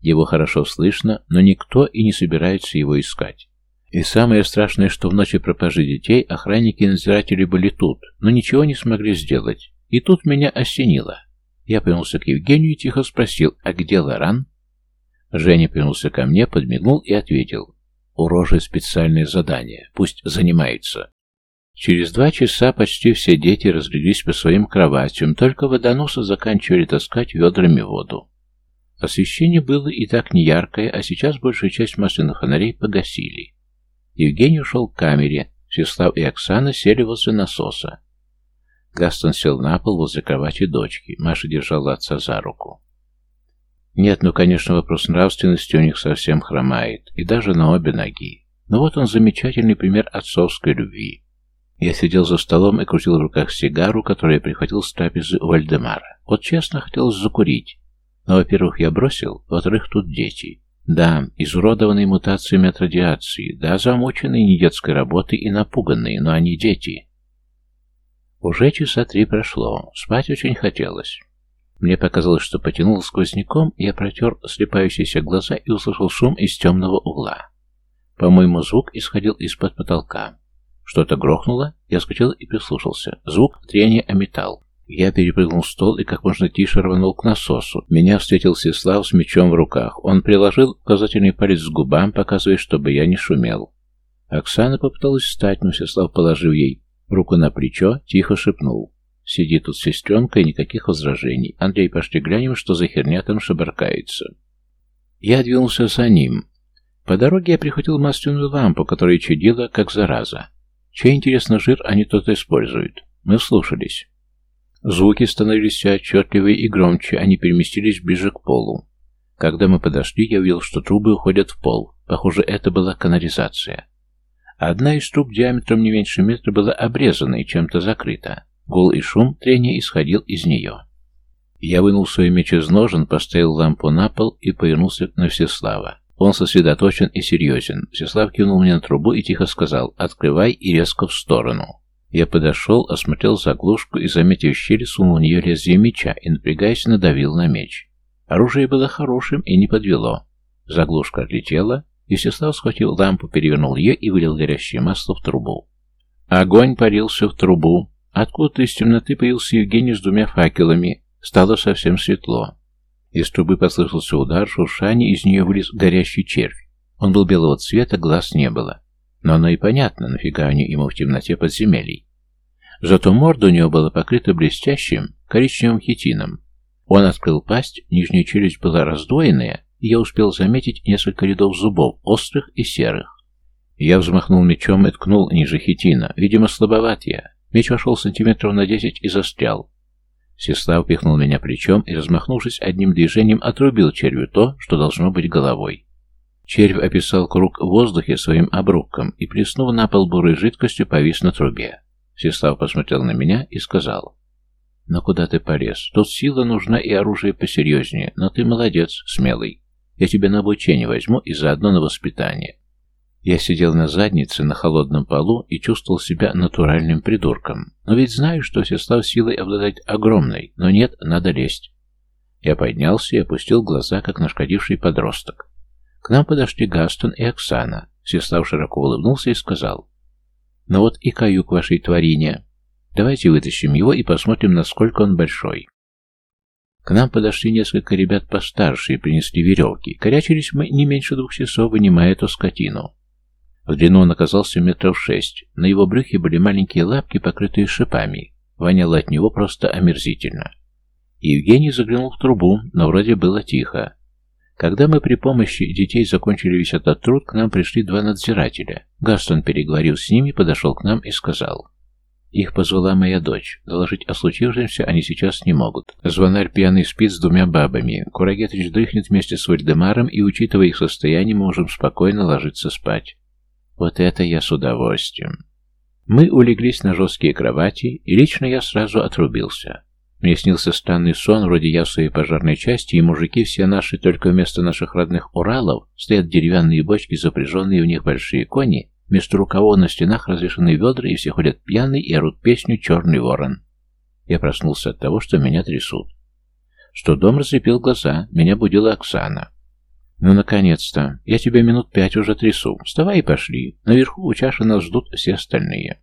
Его хорошо слышно, но никто и не собирается его искать. И самое страшное, что в ночи пропажи детей охранники и надзиратели были тут, но ничего не смогли сделать. И тут меня осенило. Я повернулся к Евгению и тихо спросил, а где Лоран? Женя повернулся ко мне, подмигнул и ответил. У Рожи специальное задание, пусть занимается. Через два часа почти все дети разлеглись по своим кроватям, только водоносы заканчивали таскать ведрами воду. Освещение было и так неяркое, а сейчас большую часть масляных фонарей погасили. Евгений ушел к камере, Всеслав и Оксана сели возле насоса. Гастон сел на пол возле кровати дочки. Маша держала отца за руку. Нет, ну, конечно, вопрос нравственности у них совсем хромает, и даже на обе ноги. Но вот он замечательный пример отцовской любви. Я сидел за столом и крутил в руках сигару, которую я прихватил с трапезы у Вальдемара. Вот честно, хотелось закурить. Но, во-первых, я бросил, во-вторых, тут дети. Да, изуродованные мутациями от радиации, да, замученные недетской работой и напуганные, но они дети. Уже часа три прошло, спать очень хотелось. Мне показалось, что потянул сквозняком, я протер слепающиеся глаза и услышал шум из темного угла. По-моему, звук исходил из-под потолка. Что-то грохнуло, я скочил и прислушался. Звук трения о металл. Я перепрыгнул стол и как можно тише рванул к насосу. Меня встретил Сеслав с мечом в руках. Он приложил указательный палец к губам, показывая, чтобы я не шумел. Оксана попыталась встать, но Сеслав, положив ей Руку на плечо, тихо шепнул. «Сиди тут сестренка и никаких возражений. Андрей, пошли глянем, что за херня там шебаркается». Я двинулся за ним. По дороге я прихватил масляную лампу, которая чадила, как зараза. Чей, интересно, жир они тут используют? Мы слушались. Звуки становились все отчетливее и громче, они переместились ближе к полу. Когда мы подошли, я увидел, что трубы уходят в пол. Похоже, это была канализация. Одна из труб диаметром не меньше метра была обрезана и чем-то закрыта. Гул и шум трения исходил из нее. Я вынул свой меч из ножен, поставил лампу на пол и повернулся на Всеслава. Он сосредоточен и серьезен. Всеслав кивнул мне на трубу и тихо сказал «Открывай» и резко в сторону. Я подошел, осмотрел заглушку и, заметив щель, сунул в нее лезвие меча и, напрягаясь, надавил на меч. Оружие было хорошим и не подвело. Заглушка отлетела, Естеслав схватил лампу, перевернул ее и вылил горящее масло в трубу. Огонь парился в трубу. Откуда-то из темноты появился Евгений с двумя факелами. Стало совсем светло. Из трубы послышался удар, шуршание, из нее вылез горящий червь. Он был белого цвета, глаз не было. Но оно и понятно, нафига они ему в темноте подземелий. Зато морда у него была покрыта блестящим коричневым хитином. Он открыл пасть, нижняя челюсть была раздвоенная, и я успел заметить несколько рядов зубов, острых и серых. Я взмахнул мечом и ткнул ниже хитина. Видимо, слабоват я. Меч вошел сантиметров на десять и застрял. Сеслав пихнул меня плечом и, размахнувшись одним движением, отрубил червю то, что должно быть головой. Червь описал круг в воздухе своим обрубком и, плеснув на пол бурой жидкостью, повис на трубе. Сеслав посмотрел на меня и сказал, «Но куда ты полез? Тут сила нужна и оружие посерьезнее, но ты молодец, смелый. Я тебя на обучение возьму и заодно на воспитание. Я сидел на заднице на холодном полу и чувствовал себя натуральным придурком. Но ведь знаю, что Всеслав силой обладает огромной, но нет, надо лезть. Я поднялся и опустил глаза, как нашкодивший подросток. К нам подошли Гастон и Оксана. Всеслав широко улыбнулся и сказал, «Ну вот и каюк вашей творения. Давайте вытащим его и посмотрим, насколько он большой». К нам подошли несколько ребят постарше и принесли веревки. Корячились мы не меньше двух часов, вынимая эту скотину. В длину он оказался метров шесть. На его брюхе были маленькие лапки, покрытые шипами. Воняло от него просто омерзительно. Евгений заглянул в трубу, но вроде было тихо. Когда мы при помощи детей закончили весь этот труд, к нам пришли два надзирателя. Гастон, переговорил с ними, подошел к нам и сказал... Их позвала моя дочь. Доложить о случившемся они сейчас не могут. Звонарь пьяный спит с двумя бабами. Курагетович дрыхнет вместе с Вальдемаром, и, учитывая их состояние, мы можем спокойно ложиться спать. Вот это я с удовольствием. Мы улеглись на жесткие кровати, и лично я сразу отрубился. Мне снился странный сон, вроде я в своей пожарной части, и мужики все наши, только вместо наших родных Уралов стоят деревянные бочки, запряженные в них большие кони, Вместо рукавов на стенах развешаны ведра, и все ходят пьяные и орут песню «Черный ворон». Я проснулся от того, что меня трясут. Что дом разлепил глаза, меня будила Оксана. «Ну, наконец-то! Я тебя минут пять уже трясу. Вставай и пошли. Наверху у чаши нас ждут все остальные».